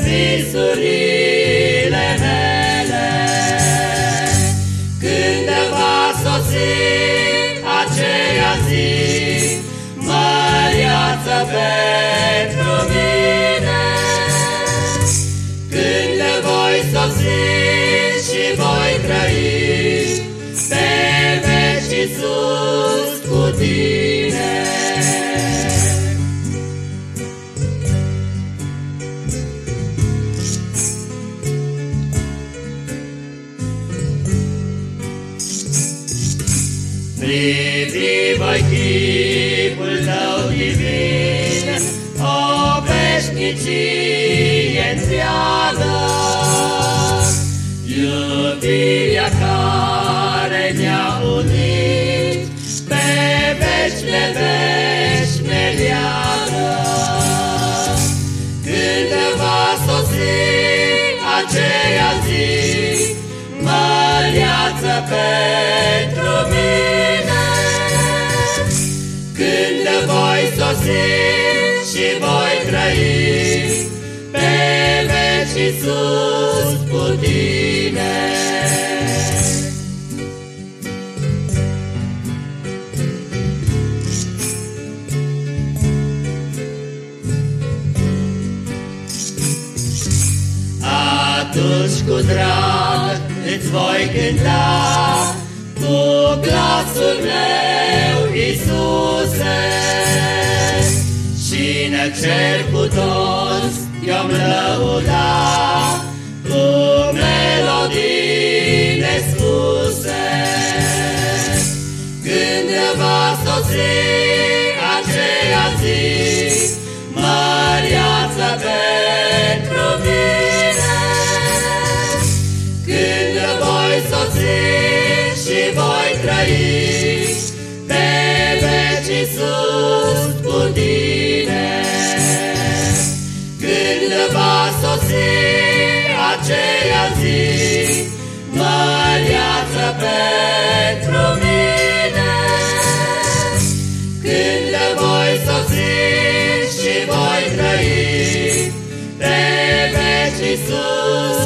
visurile mele. Când va sosi aceea zi, măriață pentru mine, când voi sosi Privi voi chipul tău divin, o veșnicie întreagă, iubirea care ne-a unit, pe veci de veci ne leagă. Când va sosi aceea zi, măreață pentru voi sosi și voi trăi pe veci sus cu tine. Atunci cu drag îți voi cânta cu glasul meu, cer cu toți eu lăuda cu melodii nespuse. Când va sosi aceea zi, măriață pentru mine, când voi sosi și voi trăi aceea zi, măriață pentru mine, când voi sosi și voi trăi pe veci sus